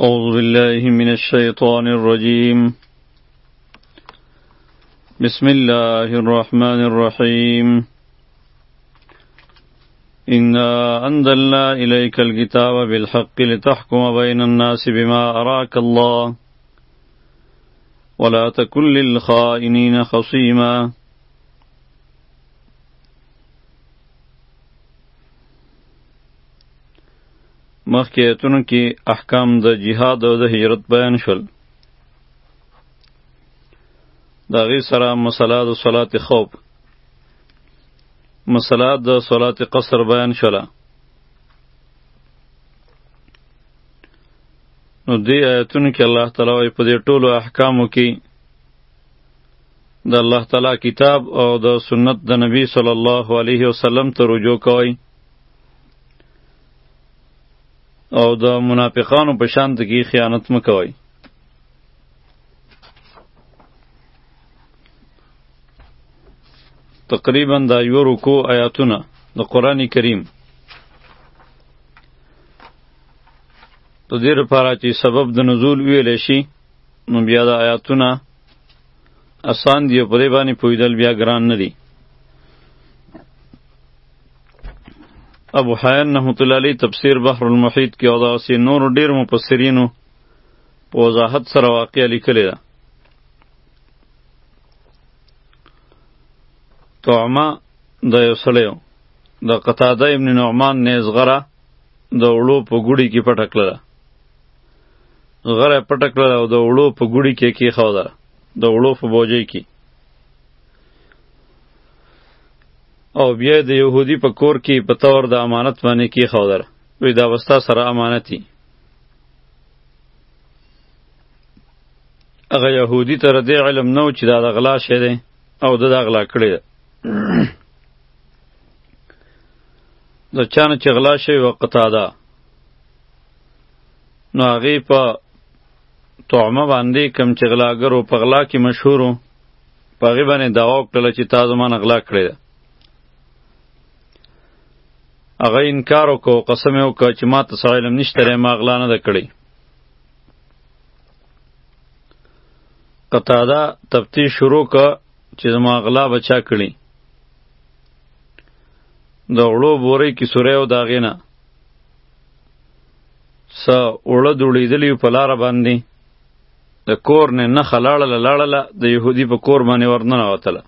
أعوذ بالله من الشيطان الرجيم بسم الله الرحمن الرحيم إنا أنزلنا إليك الكتاب بالحق لتحكم بين الناس بما أراك الله ولا تكن للخائنين خصيما مخکې ایتونو کې احکام د جهاد او د هجرت بیان شول د هغې سره مسله د صلات خوف مسله د صلات قصر بیان شوله نو دې آیتونو کې الله تعالی وایي په دې ټولو احکامو کې د الله تعالی کتاب او د سنت د نبی صلی الله علیه وسلم ته رجوع کوئ او د منافقانو په شان د کی خیانت مکوئ تقریبا دا یو رکو آیاتونه د قران کریم د دې لپاره چې سبب د نزول ویل شي نو بیا د آیاتونه اسان دی په دې باندې پویدل بیا ګران نه دی ابو حیان رحمت الله علیه تفسیر بحر المحیط کې او دا سه نور ډیر مفسرینو په وضاحت سره واقع لیکلی ده طعمه د یو سړی د قتاده ابن نعمان نیزغره د وړو په ګوډي کې پټه کړله غره پټه کړل او د وړو په ګوړي کې کېښوده د وړو په بوجۍ کې او بیا د یهودي په کور کې په تور د امانت باندې کېښودله وی دا وستا سره امانتي هغه یهودي تر دې علم نو چې دا د غلا شی دی او د دا غلا کړی ده د چانه چې غلا شوی وقتا ده نو هغې په طعمه باندې کم چې غلاګرو په غلا کې مشهورو په هغې باندې دعوا وکړله چې تا زما نه غلا کړې ده هغه انکار وکړو قسم یې وکړ چې ما ته څه علم نشته دی ما غلا نه ده کړې قطاده تفتیش شروع که چې زما غلا به چا کړي د غړو بورې کې سوری او د هغې نه څه اوړه دوړېدلي په لاره باندې د کور نه نښه لاړله لاړله د یهودي په کور باندې ورننوتله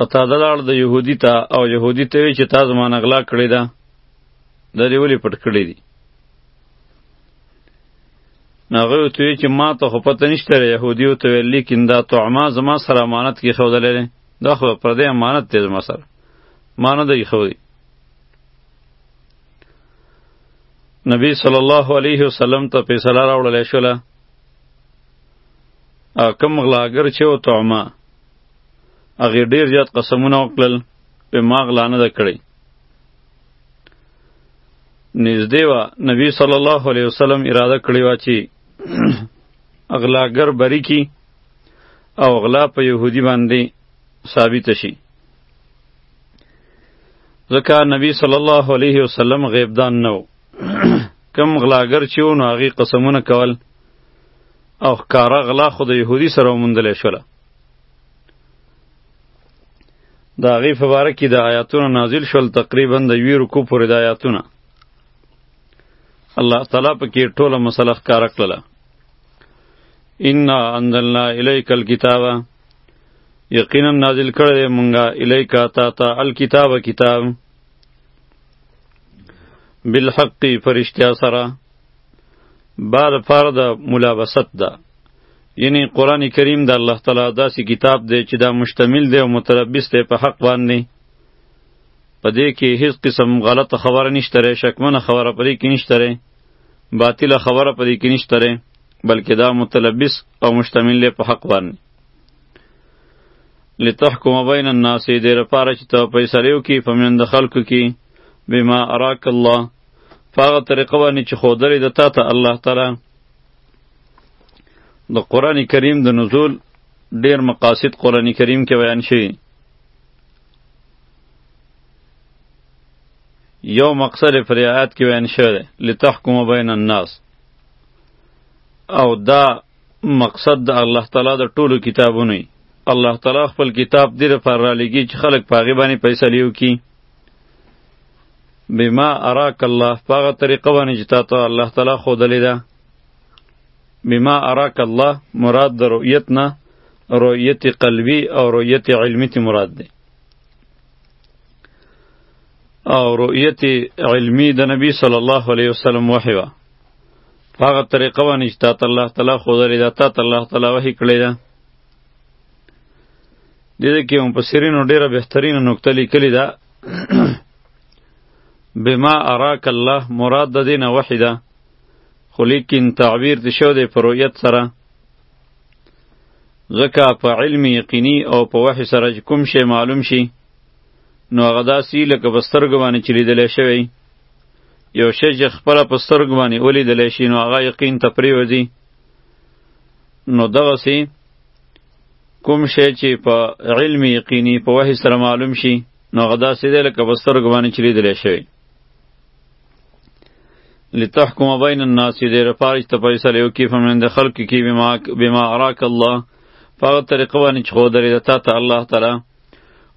قتاده لاړ د یهودي ته او یهودي ته وی چې تا زما نه غلا کړې ده دا دې ولې پټ کړی دي نو هغوی ورته ویل چې ما ته خو پته نشته دی یهودیو ته ویل لیکن دا طعمه زما سره امانت کې ښودلی دی دا خو پردی امانت دی زما سره ما نه دی ښودی نبی صلی الله علیه وسلم ته فیصله راوړلی شوله او کوم غلاګر چې و طعمه هغې ډېر زیات قسمونه وکړل په ما غلا نه ده کړی نږدې وه نبی صلی الله علیه وسلم اراده کړې وه چې اغلاګر بری کی او غلا په یهودی باندې ثابت شي ځکه نبی صلی الله علیه وسلم غیبدان نه و کم غلاګر چې و نو هغې قسمونه کول او ښکاره غلا خو د یهودي سره وموندلی شوله د هغې په باره کې د آیاتونه نازل شول تقریبا د یوې رکو پورې د آیاتونه الله تعالی په کې ټوله مسله ښکاره کړله انا انزلنا الیک الکتاب یقینا نازل کړی دی مونږه الیک تا ته الکتاب کتاب بالحق فرشتیا سره بعد فرد ملابست ده یعنی قرآن کریم د الله تعالی داسې کتاب دی چې دا مشتمل دی او متربص دی په حق باندې په دې کې هیڅ قسم غلطه خبره نشته ری شکمنه خبره پرې کې نشته ری باطله خبره پرې کې نشته ری بلکې دا متلبس او مشتمل دی په حق باندې لتحکم بین الناس دې لپاره چې ته فیصله وکړي په منځ د خلکو کې بما اراک الله په هغه طریقه باندې چې ښودلې د تا ته الله تعالی د قران کریم د نزول ډیر مقاصد قران کریم کې بیان شوی یو مقصد پر آیات کې بیان شوی لتحکم بین الناس او دا مقصد د الله تعالی د ټولو کتابونو الله تعالی خپل کتاب دې لپاره را لګي چې خلک په هغې باندې فیصلې وکړي بما اراک الله پاغه طریقه باندې چې تاسو الله تعالی خو دلی ده بما اراک الله مراد د رؤیت نه رؤیت قلبی او رؤیت علمی تی مراد ده او رؤیت علمی د نبی صلی الله علیه وسلم وحی وا پاغه طریقه باندې چې تاسو الله تعالی خو دلی ده تاسو الله تعالی وحی کړی ده دې کې هم په سرینو ډیره بهترینه نقطه لیکلې ده بما اراک الله مراد د دینه وحیده خو لیکن تعبیر د شو د پرویت سره ځکه په علم یقیني او په وحی سره کوم شی معلوم شي نو هغه داسې لکه په سترګو باندې چې لیدلی شوی یو شی چې خپله په سترګو باندې ولیدلی شي نو هغه یقین ته پرېوځي نو دغه سي کوم شی چې په علم یقیني په وحی سره معلوم شي نو غدا سیده لکه بستر ګوانی چلی دلی شوی لتحکم بین الناس دې رپاره چې فیصله یو کې فمند خلق کې بما بما اراک الله فغه طریقه باندې چې خو درې دتا ته الله تعالی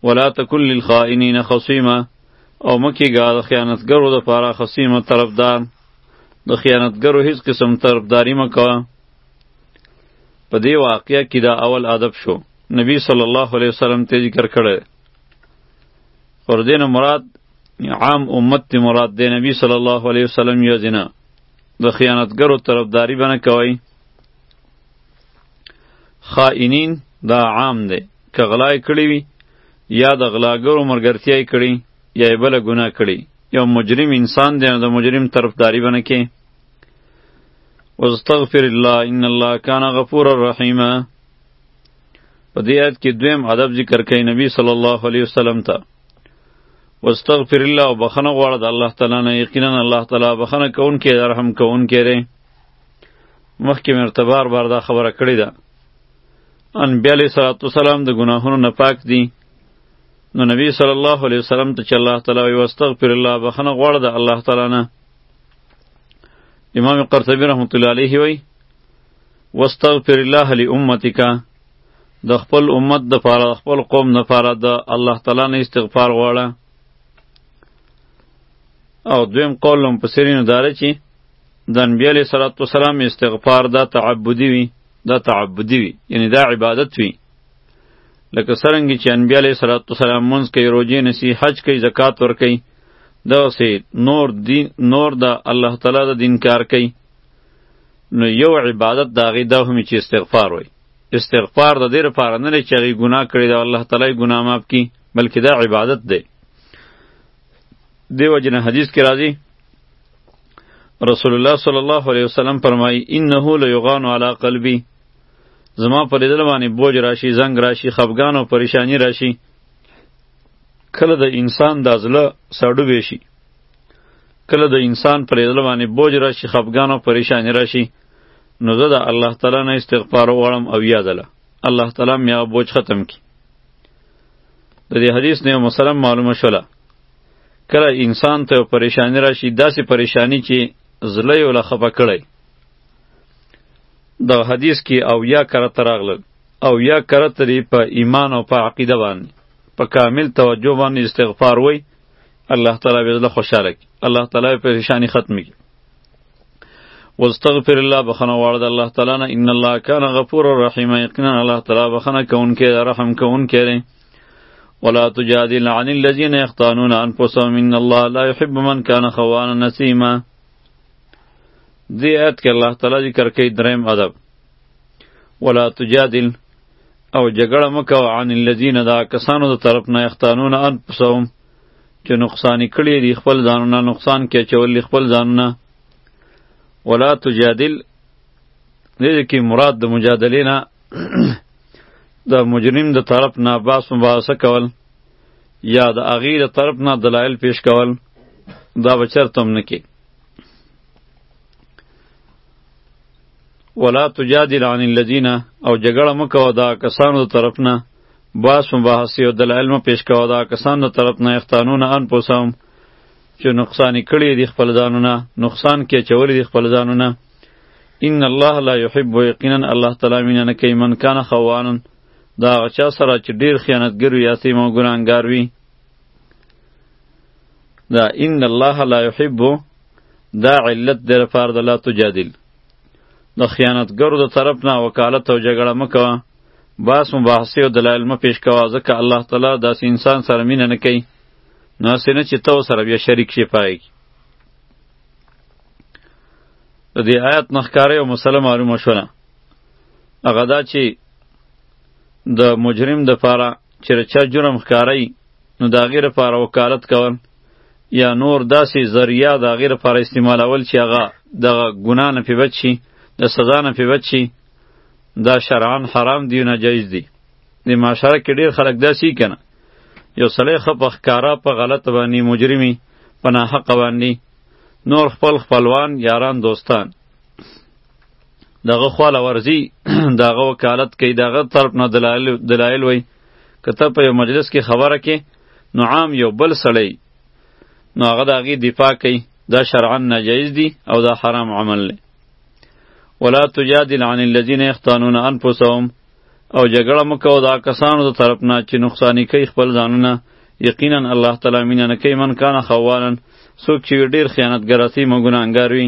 ولا تکل للخائنین خصیما او مکی ګا د خیانتګرو د پاره خصیمه طرفدار د خیانتګرو هیڅ قسم طرفداری مکوه په دې واقعیا کې دا اول ادب شو نبی صلی الله علیه وسلم ته ذکر کړی پر دین مراد عام امت ته مراد دی نبی صلی الله علیه وسلم یا زنا د خیانتګرو طرفداری بنه کوي خائنین دا عام دی که غلای کړی وي یا د غلاګرو مرګرتیا کړی یا بل ګناه کړی یو مجرم انسان دی د مجرم طرفداری بنه کوي واستغفر الله ان الله کان غفور الرحیم په دې آیت کې دویم ادب ذکر کوي نبی صلی الله علیه وسلم ته واستغفر الله او بخنه غواړه د الله تعالی نه یقینا الله تعالی بخنه کون کې رحم کون کې ری مخکې مرتبار بار دا خبره کړې ده انبیاء علیه الصلاۃ والسلام د ګناهونو نه پاک دي نو نبی صلی الله علیه وسلم ته چې الله تعالی وي واستغفر الله بخنه غواړه د الله تعالی نه امام قرطبی رحمت الله علیه وی واستغفر الله لامتک د خپل امت د پاره خپل قوم نه پاره د الله تعالی نه استغفار غواړه او دویم قول هم په سرینو داره چې د انبیاء علیه صلوات و سلام استغفار دا تعبدی وی دا تعبدی وی یعنی دا عبادت وی لکه سرنګ چې انبیاء علیه صلوات و سلام منځ کوي روزې نسی حج کوي زکات ورکوي دغه سي نور دین نور د الله تعالی د دین کار کوي نو یو عبادت دا غي دا هم چې استغفار وای استغفار د دې لپاره نه چې غي ګناه کړی دا الله تعالی ګناه معاف کړي بلکې دا عبادت دی دیو جن حدیث کې راځي رسول الله صلی الله علیه وسلم فرمایي انه لیغان علی قلبی زما په لیدل باندې بوج راشي زنګ راشي خفګان او پریشانی راشي کله د انسان دا زړه سړو ویشي کله د انسان پر زړه باندې بوج راشي خفګان او پریشانی راشي نو زه د الله تعالی نه استغفار وغواړم او یاد له الله تعالی مې هغه بوج ختم کی د دې حدیث نه مسلم معلومه شوله کله انسان ته پریشانی راشي داسې پریشانی چې زړه یې ولا خفه کړی د حدیث کې او یا کرته راغلل او یا کله تری په ایمان او په عقیده باندې په کامل توجه باندې استغفار وای الله تعالی به زله خوشاله کی الله تعالی به پریشانی ختم کی واستغفر الله بخنه وارد الله تعالی نه ان الله کان غفور الرحیم یقینا الله تعالی بخنه کونکې رحم کونکې دی ولا تجادل عن الذين يختانون انفسهم ان الله لا يحب من كان خوانا نسيما دی آیت کې الله تعالی ذکر کوي دریم ادب ولا تجادل او جګړه مکو عن الذين دا کسانو د طرف نه یختانون انفسهم چې نقصان کړي دي خپل ځانونه نقصان کې چول خپل ځانونه ولا تجادل دې کې مراد د مجادلې نه د مجرم د طرف نه باس مباحثه کول یا د اغی د طرف نه دلایل پیش کول دا بچر تم نه کې ولا تجادل عن الذين او جګړه مکو دا کسانو طرف نه باس مباحثه او دلایل مو پیش کاوه دا کسان د طرف نه اختانون ان پوسم چې نقصان کړي دي خپل ځانونه نقصان کې چولې دي خپل ځانونه ان الله لا يحب یقینا الله تعالی مینه نه کوي من کان خوانا دا چا سره چې ډیر خیانتګر وي یاسي مو ګناګار وي دا ان الله لا يحب دا علت دی لپاره د لا تجادل د خیانتګرو د طرف نه وکالت او جګړه مه کوه باس مباحثې او دلایل مه پیش کوه ځکه الله تعالی داسې انسان سره مینه نه کوي نو هسې نه چې ته سره بیا شریک شې پای کې د دې آیت نه ښکاره یو مسله معلومه شوله هغه دا چې د مجرم دپاره چې د چا جرم ښکاره وي نو د هغې لپاره وکالت کول یا نور داسې ذریعه د هغې لپاره استعمالول چې هغه دغه ګناه نه پې بچ شي د سزا نه پې بچ شي دا شرعا حرام دی ناجایز دی د معاشره کې ډېر خلک داسې که نه یو سړی ښه په ښکاره په غلط باندې مجرمي په ناحقه باندې نور خپل خپلوان یاران دوستان دغه خواله ورزی دغه وکالت کوي دغه طرف نه دلایل دلایل وای کته په یو مجلس کې خبره کې نو عام یو بل سړی نو هغه دغه دفاع کوي دا شرعا ناجایز دی او دا حرام عمل دی ولا تجادل عن الذين يختانون انفسهم او جګړه مکو دا کسانو د طرف نه چې نقصانی کوي خپل ځانونه یقینا الله تعالی مینه نه کوي من کان خوانن څوک چې ډیر خیانتګر اسی مګناهګار وي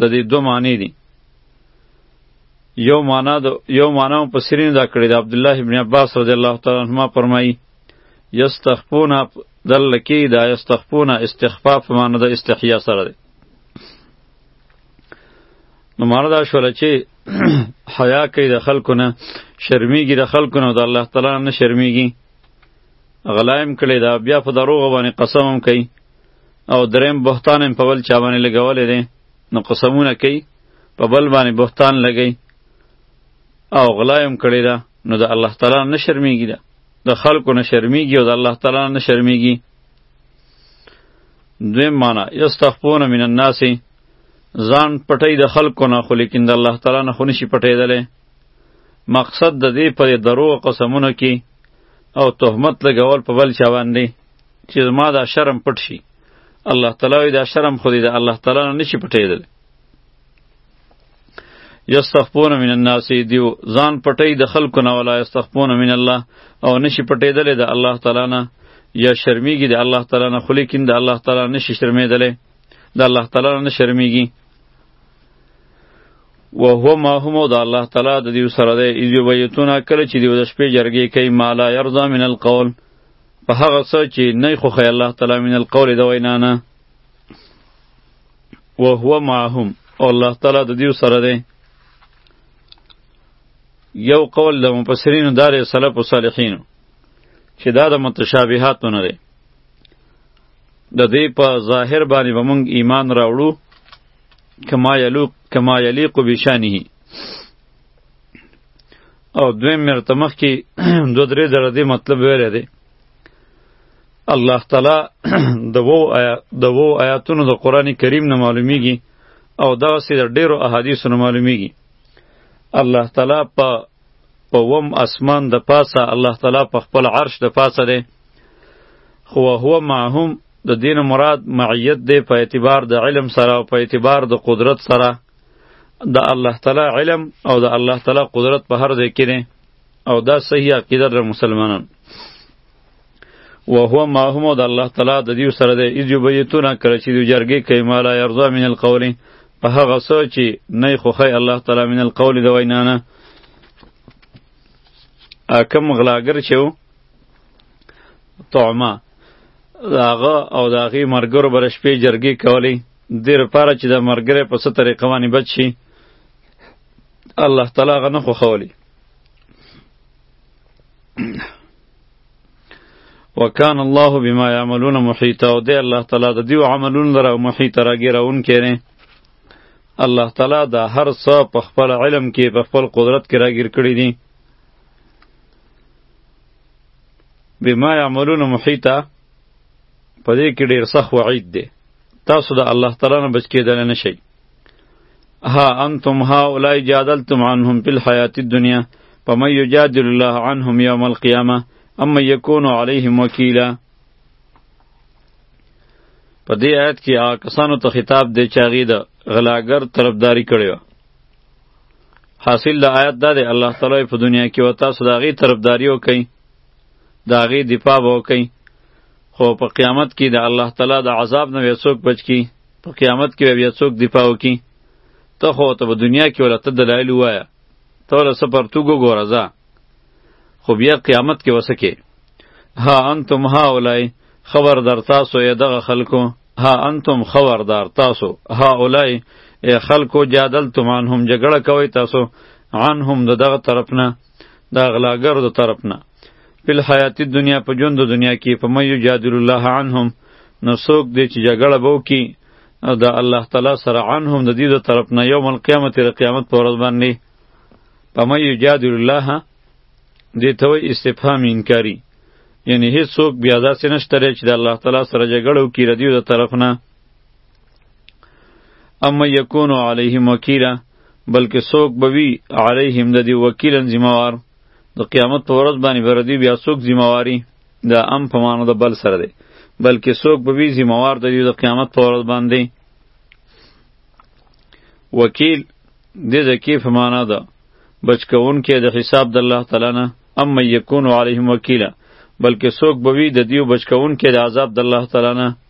د دې دوه معنی دي یو معنا د یو معنا په سرین دا کړی د عبد الله ابن عباس رضی الله تعالی عنهما فرمایي یستخفون دلکی دا یستخفون استخفاف معنا د استحیا سره دی نو معنا دا شول چې حیا کوي د خلکو نه شرمیږي د خلکو نه د الله تعالی نه شرمیږي غلایم کړی دا بیا په دروغ باندې قسم هم کوي او دریم بهتان هم په بل چا باندې لګولی دی نو قسمونه کوي په بل باندې بهتان لګوي او غلا هم کړې ده نو د الله تعالی نه شرمیږي ده د خلکو نه شرمیږي او د الله تعالی نه شرمیږي دویم معنا یستخفون من الناس ځان پټی د خلکو نه خو لیکن د الله تعالی نه خو نشي پټېدلی مقصد د دې پر درو قسمونو کې او تهمت لګول په بل چا باندې چې زما دا شرم پټ شي الله تعالی وی دا شرم خو دې د الله تعالی نه نشي پټېدل یستخفون من الناس دیو ځان پټی د خلکو نه ولا یستخفون من الله او نشي پټېدل د الله تعالی نه یا شرمیږي د الله تعالی نه خو لیکن د الله تعالی نشي شرمېدل د الله تعالی نه شرمیږي و هو ما هم د الله تعالی د دیو سره دی ایو بیتونه کله چې دیو د شپې جرګې کوي مالا یرضا من القول په هغه څه چې نه یې خوښوي الله تعالی من القول د وینا نه وهو معهم او الله تعالی د دیو سره دی یو قول د مفسرینو دار سلف و صالحینو چې دا د متشابهاتو نه دی د دې په ظاهر باندې به مونږ ایمان راوړو کما یلوق کما یلیق بشانه او دویم مرته مخ کې دو درې ځله دې مطلب ویلی دی الله تعالی د وو آیا د وو آیاتونو د قران کریم نه معلومیږي او دا سې د ډیرو احادیثو نه معلومیږي الله تعالی په په وم اسمان د پاسه الله تعالی په خپل عرش د پاسه دی خو هو معهم د دین مراد معیت دی په اعتبار د علم سره او په اعتبار د قدرت سره د الله تعالی علم او د الله تعالی قدرت په هر ځای کې دی او دا صحیح عقیده د مسلمانان و هو ما هم د الله تعالی د دیو سره دی ایجو بیتونه کړی چې دی جرګې کوي ما لا یرضا من القول په هغه څه چې نه خوخی الله تعالی من القول د وینا نه کم غلاګر چې و طعمه د هغه او د هغې مرګرو به د شپې جرګې کولې دې لپاره چې دا مرګره په څه طریقه باندې بچ شي الله تعالی هغه نه خوښولی وکان الله بما یعملون محیطا او دی الله تعالی د دیو عملون لره محیط راګیرون کینه الله تعالی دا هر څه په خپل علم کې په خپل قدرت کې راګیر کړی دي بما یعملون محیطا په دې کې ډیر سخت وعید دی تاسو د الله تعالی نه بچ کېدل نه شئ ها انتم هؤلاء جادلتم عنهم فی الحیات الدنیا فمن یجادل الله عنهم یوم القیامه اما یکون علیهم وکیلا په دې آیت کې هغه کسانو ته خطاب دی چې هغوی د غلاګر طرفداري کړې وه حاصل د آیت دا دی الله تعالی په دنیا کې و تاسو د هغې طرفداري وکړئ د هغې دفاع به وکړي خو په قیامت کې د الله تعالی د عذاب نه به څوک بچ کی په قیامت کې به بیا څوک دفاع وکړي ته خو ته په دنیا کې ولا ته دلایل وایه ته ولا څه پرتوګ وګوره ځه خو بیا قیامت کې وسکې ها انتم هاولای خبردار تاسو یې دغه خلکو ها انتم خبردار تاسو هاولای خلکو جادلتم عنهم جګړه کوي تاسو عنهم د دغه طرف نه دا غلاګر د طرف نه په حیات دنیا په ژوند د دنیا کې په مې یجادل الله عنهم نو څوک دی چې جګړه بو کی د الله تعالی سره عنهم د دې د طرف نه یوم القیامت تر قیامت پر ورځ باندې په مې یجادل الله دې ته وی استفهام انکاری یعنی هیڅ څوک بیا داسې نشته چې د الله تعالی سره جګړه وکړي د دې د طرف نه اما یکونو علیهم وکیلا بلکې څوک به وي علیهم د دې وکیلا ذمہوار د قیامت په ورځ باندې به ردی بیا څوک ذمہواری د ام په معنی د بل سره دی بلکې څوک به وي ذمہوار د دې د قیامت په ورځ باندې وکیل د ذکی په معنی ده بچکون کې د حساب د الله تعالی نه ام یکون علیهم وکیلا بلکې څوک به وي د دیو بچکون کې د عذاب د الله تعالی نه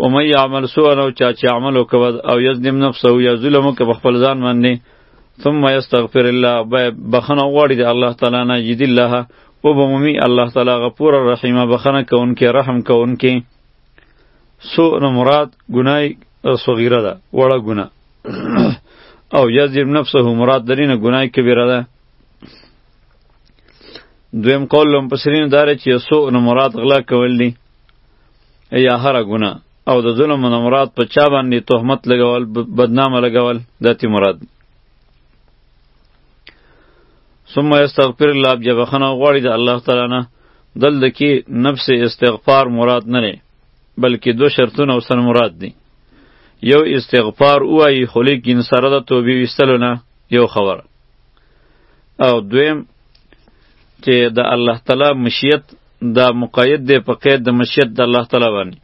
و مې يعمل سوءا او چا چې عمل وکړ او یظلم نفسه یا ظلم وکړ په خپل ځان باندې ثم یستغفر الله به بخنه غواړي د الله تعالی نه یجد الله او به مومي الله تعالی غفور رحیم بخنه کوونکې رحم کوونکې سوء نه مراد ګنای صغیره ده وړه ګناه او یظلم نفسه مراد درینه ګنای کبیره ده دویم قول لهم پسرین داره چې سوء نه مراد غلا کول دي یا هره ګناه او د ظلم نه مراد په چا باندې تهمت لګول بدنامه لګول دتی مراد ثم استغفر الله بیا بخنه غواړي د الله تعالی نه دلته کې نفس استغفار مراد نه نه بلکې دو شرطونه وسن مراد دي یو استغفار وایي خو لیکن سره د توبې ویستلو نه یو خبره او دویم چې د الله تعالی مشیت دا مقید دی په قید د مشیت د الله تعالی باندې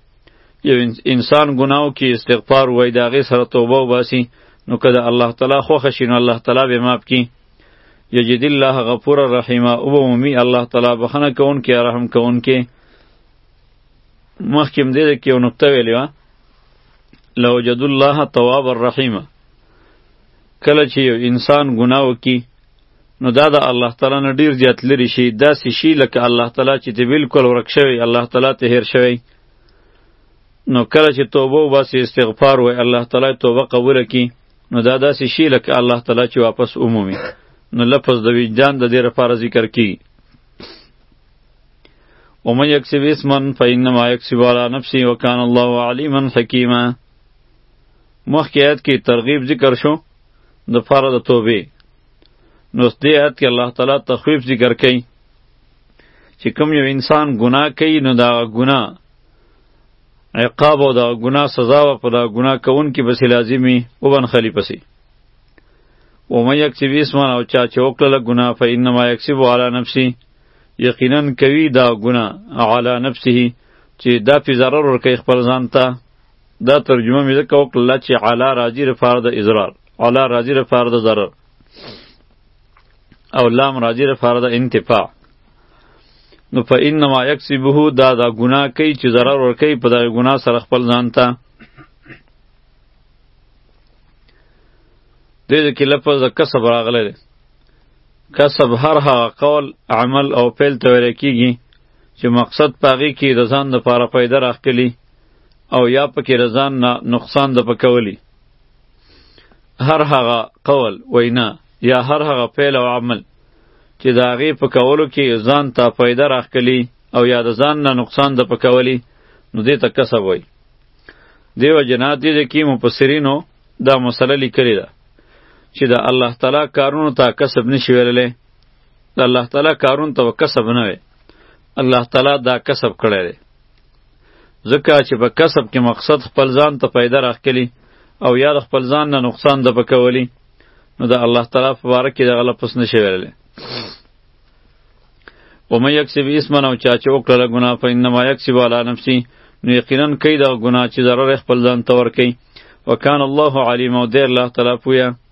یو انسان ګناو کې استغفار وای دا غي سره توبه وباسي نو که د الله تعالی خوښه شي نو الله تعالی به معاف کړي یجد الله غفور رحیم او مومی الله تعالی بخنه کون کې رحم کون کې مخکې دې کې یو نقطه ویلې و لو جد الله تواب الرحیم کله چې یو انسان ګناه وکړي نو دا د الله تعالی نه ډیر زیات لري شي داسې شي لکه الله تعالی چې ته بالکل ورک شوی الله تعالی ته هیر شوی نو کله چې توبه وباسي استغفار وای الله تعالی توبه قبول کړي نو دا داسې شي لکه الله تعالی چې واپس عمومي نو لفظ د وجدان د دې لپاره ذکر کی ومن یکسب اسما فانما یکسب علی نفسه وکان الله علیما حکیما مخکې آیت کې ترغیب ذکر شو د پاره د توبې نو دې آیت کې الله تعالی تخویف ذکر کوي چې کوم یو انسان ګناه کوي نو دا ګناه عقاب او دا ګناه سزا و په دا ګناه کون کې بس لازمی او بن خلی پسی و مې یک چې ویسمان او چا چې وکړه ګناه فإنما یکسب علی نفسی یقینا کوي دا ګناه علی نفسه چې دا په ضرر ور کوي خپل ځان ته دا ترجمه مې ځکه وکړله چې علا راځي لپاره د اضرار علا راځي لپاره د ضرر او لام راځي لپاره د انتفاع نو په انما یکسبه دا دا ګناه کوي چې ضرر ورکوي په دغه ګناه سره خپل ځان ته دې کې لفظ د کسب راغلی دی کسب هر هغه قول عمل او فعل ته ویل کېږي چې مقصد په هغې کې د ځان دپاره پیدا راښکلي او یا پکې رضان نه نقصان د پکولی هر هغه قول وینا یا هر هغه فعل او عمل چې د هغې په کولو کې ځان ته فایده راښکلي او یا د ځان نه نقصان د پکولی نو دې ته کسب وایي دیو جنا دې د کې مفسرینو دا مسله لیکلې ده چې د الله تعالی کارونو ته کسب نشي ویللی د الله تعالی کارونو ته کسب نه وي الله تعالی دا کسب کړی دی ځکه چې په کسب کې مقصد خپل ځان ته پیدا راخکلی او یا د خپل ځان نه نقصان د پکولی نو د الله تعالی په باره کې دغه لپس نشي ویلی ومن یکسب اسما او چا چې وکړله ګناه په انما یکسب علی نفسی نو یقینا کوي دغه ګناه چې ضرر خپل ځان ته ورکوي وکان الله علیم او دی الله تعالی پوهه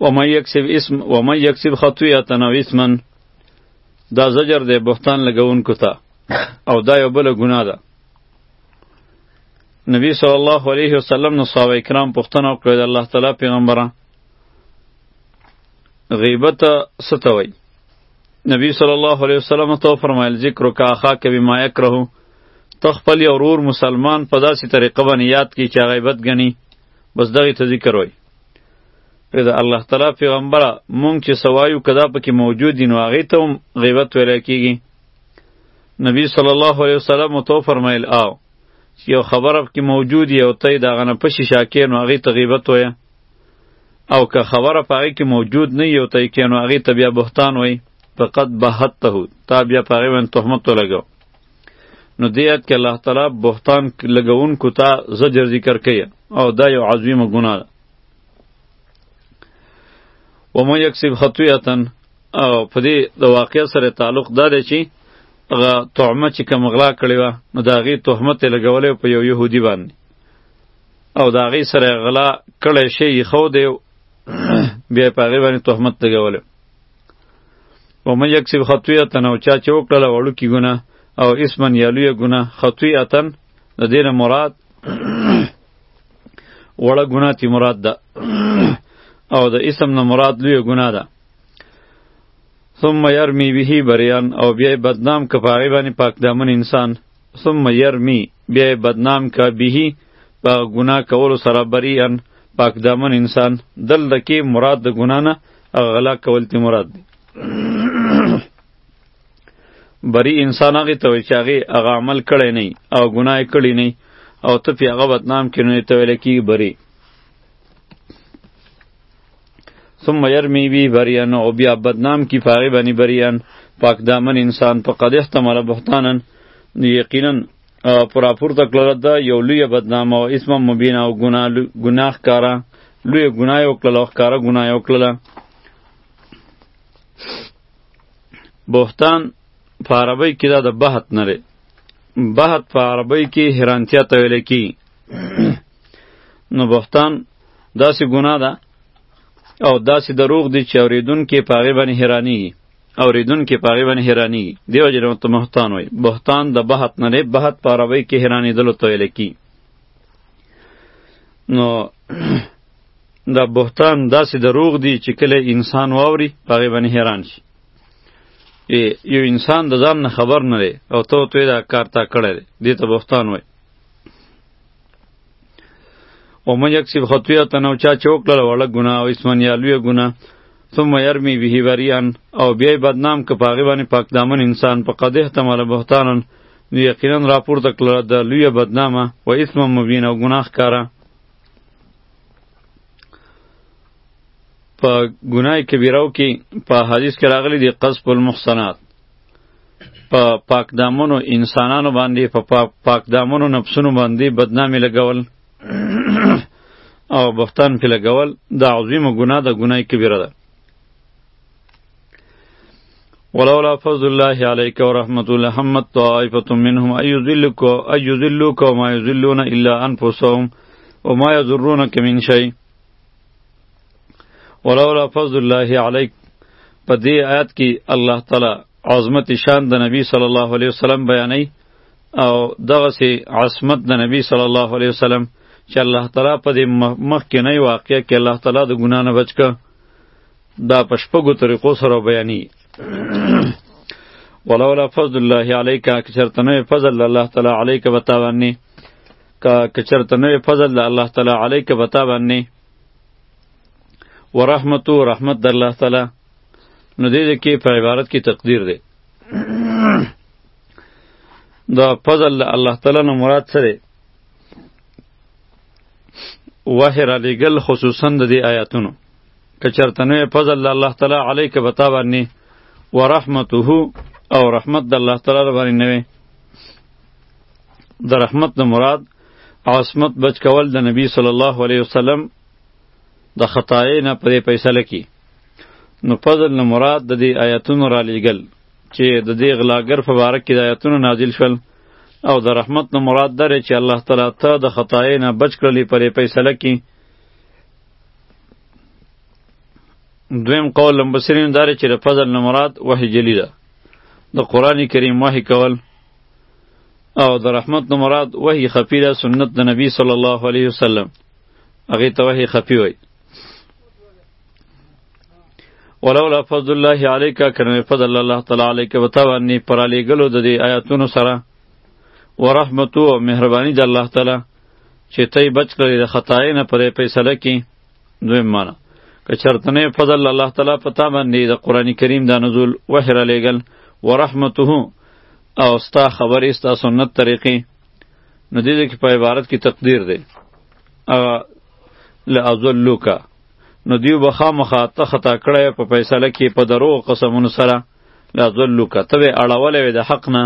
ومن یکسب اسم ومن یکسب خطیه او اسما دا زجر دی بهتان لګونکو ته او دا یو بل ګناه ده نبی صلی الله علیه وسلم نو صحابه کرام پوښتنه وکړه د الله تعالی پیغمبره غیبت ستوي نبی صلی الله علیه وسلم ته فرمایل ذکر کا اخا کبی ما یکرهو ته خپل یو ورور مسلمان په داسې طریقه باندې یاد کی چې غیبت غني بس دغه ته ذکر وای پرې د الله تعالی پیغمبره مونږ چې سوایو کدا پکې موجود دي نو هغې ته هم غیبت ویلی کېږي نبی صلی الله علیه وسلم تو فرمایل او چې یو خبره پکې موجود یې او ته یې د هغه نه په شیشه کې نو هغې ته غیبت وایه او که خبره په هغې کې موجود نه یې او ته یې کې نو هغې ته بیا بهتان وایي فقط بهته تا بیا په هغې باندې تهمت ولګوه نو دې آیت کې الله تعالی بهتان لګونکو ته زجر ذکر کوي او دا یو عظیمه ګناه ده ومن یکسب خطیئه او په دې د واقع سره تعلق دا دی چې هغه تهمه چې کوم غلا کړې وه نو د هغې تهمت یې لګولی په یو یهودي باندې او د هغې سره غلا کړی شی یې ښودی بیا یې په هغې باندې تهمت لګولی و من یکسب خطویتن او چا چې وکړله وړوکي ګناه او اسمن یا لویه ګناه خطویتن د دې نه مراد وړه ګناه تی مراد ده او د اسم نه مراد لویه ګناه ده ثم یرمی به بریان او بیا بدنام که پاغی باندې پاک دامن انسان ثم یرمی بیا بدنام که به په ګناه کولو سره بریان پاک دامن انسان دلته کې مراد د ګناه نه هغه غلا کول تی مراد دی بری انسان هغه ته وی چې هغه هغه عمل کړی نه او ګناه کړی نه او ته پی هغه بدنام کینې ته ویل کی بری ثم يرمي بي بريان او بیا بدنام کی پاغه بنی بریان پاک دامن انسان په قد احتمال بهتانن یقینا پراپورته کړله ده یو لوی بدنامه او اسم مبین او ګناه ګناه ښکاره لوی ګناه یې وکړله او ښکاره ګناه یې وکړله بهتان په عربی کې دا د بهت نه دی بهت په عربی کې حیرانتیا ته ویل کی نو بهتان داسې ګناه ده او داسې دروغ دی چې اورېدونکي په هغې باندې حیرانېږي اوریدونکي په هغې باندې حیرانېږي دې وجې نه ورته بهتان وایي بهتان د بهت نه دی بهت په عربۍ کې حیرانېدلو ته ویل کي نو دا بهتان داسې دروغ دی چې کله انسان واوري په هغې باندې حیران شي یو انسان د ځان نه خبر نه دی او ته ورته دا کار تا کړی دی دې ته بهتان وایي او من یکسب خطیه تنو چا چوک لړ وړ ګنا او اسمن یا لوی ګنا ثم يرمي به بریان او بیا بدنام ک پاغه باندې پاک دامن انسان په قده تمل بهتانن نو یقینا راپورته کړه د لوی بدنامه و اسم مبین او ګناه کاره په ګناه کبیرو کې په حدیث کې راغلي دي قصف المحصنات په پاک دامنو انسانانو باندې په پا پاک دامنو نفسونو باندې بدنامي لګول او بختان په لګول دا عظیمه ګناه ده ګناه کبیره ده ولولا فضل الله عليك ورحمته لهمت طائفة منهم أن يذلوك أن يذلوك وما يذلون إلا أنفسهم وما يضرونك من شيء ولولا فضل الله علیک په دې آیات کې الله تعالی عظمت شان د نبی صلی الله علیه وسلم بیانوي او دغه سي عصمت د نبی صلی الله علیه وسلم چې الله تعالی په دې مخ کې نه واقعیا کې الله تعالی د ګنا نه بچکه دا پشپګو طریقو سره بیاني ولولا فضل الله علیک کچرتنه فضل الله تعالی علیک بتاونی کا کچرتنه فضل الله تعالی علیک بتاونی و رحمت و رحمت در الله تعالی نو دې کې په عبارت کې تقدیر دی دا فضل الله تعالی نو مراد سره وحی را لېږل خصوصا د دې آیاتونو که چېرته نوی فضل د الله تعالی علیک به تا باندې و رحمته او رحمت د الله تعالی باندې نه وی د رحمت نه مراد عصمت بچ کول د نبی صلی الله علیه وسلم د خطای نه پرې فیصله کی نو فضل نه مراد د دې آیاتونو را لېږل چې د دې غلاګر په باره کې د آیاتونو نازل شول او د رحمت نه مراد دره چې الله تعالی ته د خطای نه بچ کړلې پرې فیصله کی دویم قول لمبسرین داره چې د فضل نه مراد وحی جلی ده د قرآن کریم وحی کول او د رحمت نه مراد وحی خفی ده سنت د نبی صلی الله علیه وسلم هغه ته وحی خفی وای ولولا فضل الله علیک کنه فضل الله تعالی علیک وتوانی پر علی گلو د دې آیاتونو سره ورحمت او مهربانی د الله تعالی چې ته بچ کړې د خطای نه پرې فیصله کې دویم معنا که چرتنه فضل الله تعالی په تا باندې د قران کریم دا نزول وحر لېګل ورحمته او ستا خبرې ستا سنت طریقې نو دې کې په عبارت کې تقدیر دی ا لازلک نو دیو بخا مخا ته خطا کړی په فیصله کې په درو قسمونو سره لازلک ته اړولې د حق نه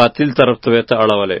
باطل طرف ته ته اړولې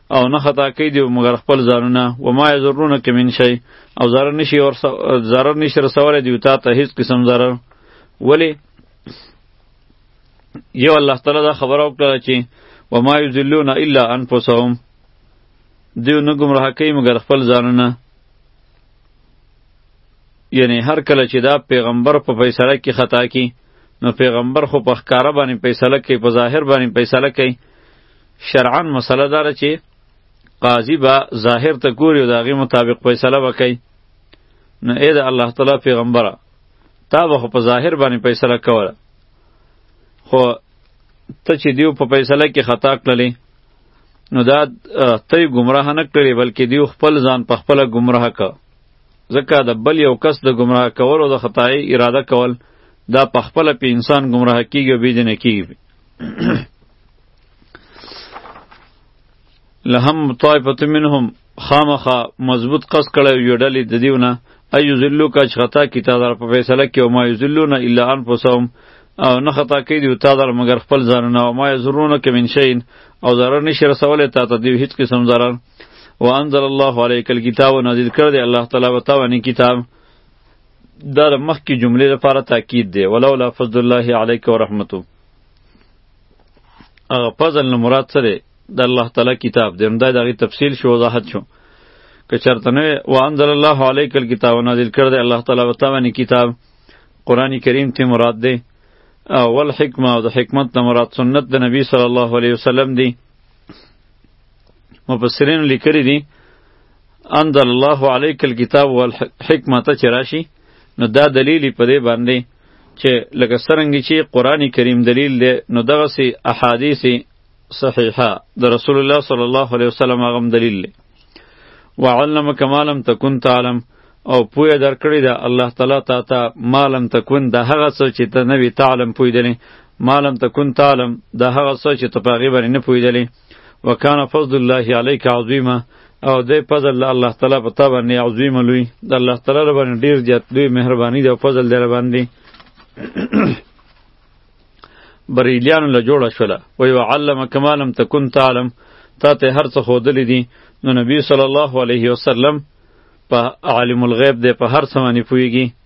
او نه خطا کوي دی مګر خپل ځانونه و ما یزرونه کې من شي او ضرر نشي اور ضرر نشي رسول دی تا ته هیڅ قسم ضرر ولی یو الله تعالی دا خبر او کړه چې و ما یذلون الا انفسهم دیو نه گمراه کوي مګر خپل ځانونه یعنی هر کله چې دا پیغمبر په فیصله کې خطا کی نو پیغمبر خو په ښکاره باندې فیصله کوي په ظاهر باندې فیصله کوي شرعا مسله داره چې قاضي به ظاهر ته ګوري او د هغې مطابق فیصله به کوي نو ای د الله تعالی پیغمبره تا به خو په ظاهر باندې فیصله کوله خو ته چې دیو په فیصله کې خطا کړلې نو دا ته ګمراه نه کړې بلکې دیو خپل ځان په خپله ګمراه که ځکه د بل یو کس د ګمراه کول او د خطای اراده کول دا په خپله په انسان ګمراه کیږي او بېدینه کیږي لهم طائفه منهم خامخه مضبوط قص کړی یو ډلې د دیونه ایو ذلو کا چې خطا کی تا در په فیصله کې او ما یذلون الا انفسهم او نه خطا کوي دی تا در مگر خپل ځانونه او ما یزرون که من شین او ضرر نشي رسولی تا ته دی هیڅ قسم ضرر وانزل الله علیک الکتاب و نازل کړ دی الله تعالی و تاوانی کتاب دا د مخکې جملې لپاره تاکید دی ولولا فضل الله علیک و رحمته هغه فضل نه مراد څه دی د الله تعالی کتاب دی همدا د هغې تفصیل شو وضاحت شو که چېرته نه وی وانزل الله علیک الکتاب نازل کړی دی الله تعالی په تا باندې کتاب قرآن کریم ته مراد دی او والحکمه او د حکمت نه مراد سنت د نبی صلی الله علیه وسلم دی مفسرین لیکلی دی انزل الله علیک الکتاب والحکمت چې راشي نو دا دلیلی په دې باندې چې لکه څرنګه چې قران کریم دلیل دی نو دغه سي احادیث صحیحه د رسول الله صلی الله علیه وسلم هغه دلیل دی وعلم کما لم تکن تعلم او پوی در کړی دا الله تعالی تا ته مالم تکون دا هغه څه چې ته نوی تعلم پوی دلی مالم تکون تعلم دا هغه څه چې ته په غیبر نه پوی دلی وکانه فضل الله علیک عظیما او د فضل الله تعالی په تا باندې عظیم لوی د الله تعالی رب باندې ډیر زیات لوی مهرباني ده او فضل در باندې بریلیان له جوړه شوله و یو علم کما لم تکن تعلم تا ته هر څه خودلې دي نو نبی صلی الله علیه وسلم په عالم الغیب دی په هر څه باندې پوهیږي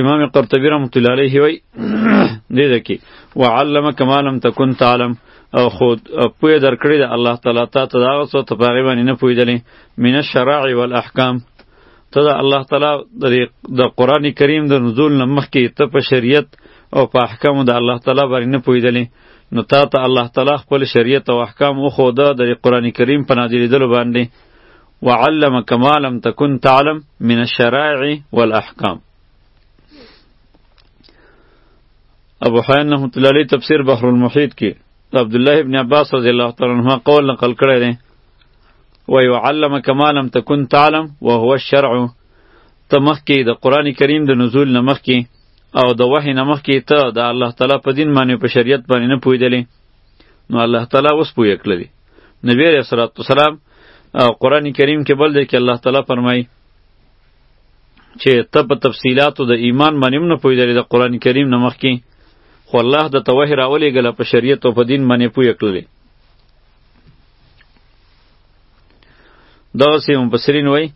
امام قرطبی رحمت الله علیه وی دې دکی وعلم کما لم تکن تعلم او خود پوی درکړی د الله تعالی تا ته دا غوسه ته پاغي باندې نه پویدلې من الشرع والاحکام ته د الله تعالی د قران کریم د نزول نه مخکې ته په شریعت او په احکام د الله تعالی باندې نه پویدلې نو تا ته الله تعالی خپل شریعت او احکام او خود د قران کریم په نازلېدلو باندې وعلمك ما لم تكن تعلم من الشرائع والاحکام ابو حیان نه متلالی تفسیر بحر المحیط کې عبد الله ابن عباس رضی الله تعالی عنہ قول نقل کړی دی و يعلمك ما لم تكن تعلم وهو الشرع ته مخکې د قران کریم د نزول نه مخکې او د وحی نه مخکې ته د الله تعالی په دین باندې په شریعت باندې نه پویدلې نو الله تعالی اوس پوی کړلی نبی علیہ الصلوۃ والسلام قرآن کریم کې بل دی کې الله تعالی فرمایي چې ته په تفصیلاتو د ایمان باندې نه پوهېدلې د قرآن کریم نه مخکې خو الله د توحې راولېږله په شریعت او په دین باندې پوه کړلې دغسې مفسرین وایي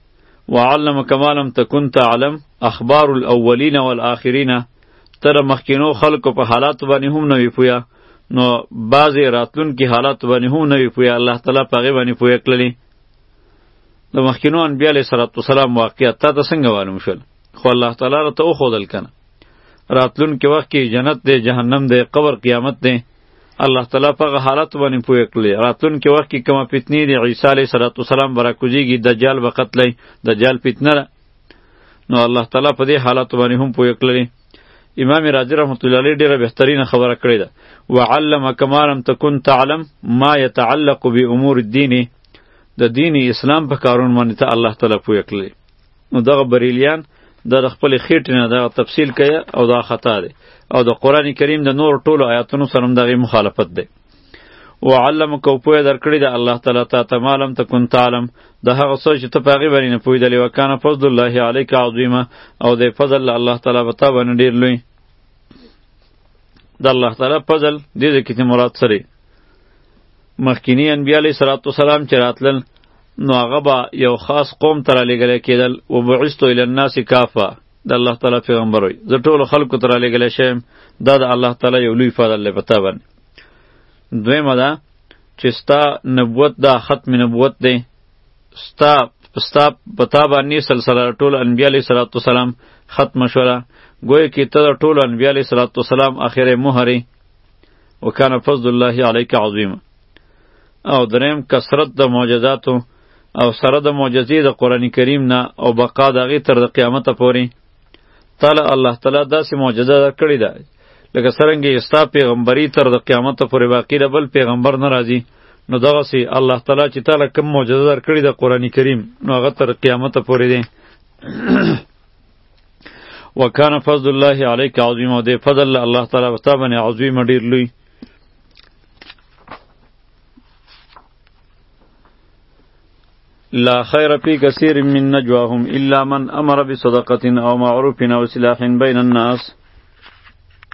وعلم کما لم تکن تعلم اخبار الاولین والآخرین تر مخکینو خلکو په حالات باندې هم نه وی پویا نو بعضی راتلون کې حالات باندې هم نه وی پویا الله تعالی په غی باندې پویا کړلی د مخکینو انبیاء علیه السلام واقعیت تا ته څنګه معلوم شول خو الله تعالی را ته خودل کنه راتلون کې وخت کې جنت دی جهنم دی قبر قیامت دی الله تعالی په حالت باندې پوی کړی راتلون کې وخت کې کومه فتنه دی عیسی علیه السلام برا کوزیږي دجال به قتلای دجال فتنه نو الله تعالی په دې حالت باندې هم پوی کړلی امام رازی رحمت الله علیه ډیره بهترینه خبره کړې ده وعلم کما لم تکن تعلم ما يتعلق بامور الدین د دین اسلام په کارون باندې ته الله تعالی پوی کړلی نو دغه بریلیان دا د خپل خېټې نه دا تفصیل کوي او دا خطا دی او د قران کریم د نور ټولو آیاتونو سره هم دغه مخالفت دی وعلمک او پوهه درکړې ده الله تعالی تا ته ما لم تکن تعلم د هغه څه چې ته په هغې باندې نه پوهېدلې وکانه فضل الله علیک عظیمه او د فضل الله تعالی په تا باندې ډېر لوی د الله تعالی فضل دې ځای کې مراد سره مخکینی انبیا علیه صلات وسلام چې راتلل نو هغه به یو خاص قوم ته رالیږلی کېدل و بعثتو الی الناس کافه د الله تعالی پیغمبر وي زه ټولو خلکو ته رالیږلی شویم دا د الله تعالی یو لوی فضل دی په تا باندې دویمه ده چې ستا نبوت دا ختم نبوت دی ستا ستا په تا باندې سلسله ټول انبیا علیه صلوات والسلام ختم شوله گویا کې ته د ټولو انبیا علیه صلوات والسلام اخرې مهرې وکانه فضل الله علیک عظیمه او دریم کثرت د معجزاتو او سره د معجزې د قرآن کریم نه او بقا د هغې تر د قیامته پورې تعالی الله تعالی داسې معجزه درکړې ده لکه څرنګه یې ستا پیغمبري تر د قیامت پورې باقي ده بل پیغمبر نه راځي نو دغسې الله تعالی چې تعالی کوم معجزه درکړې ده قرآن کریم نو هغه تر قیامت پورې دی وکانه فضل الله علیک عظیم او دی فضل الله تعالی په تا باندې عظیم ډیر لوی لا خير في كثير من نجواهم إلا من أمر بصدقة أو معروف أو سلاح بين الناس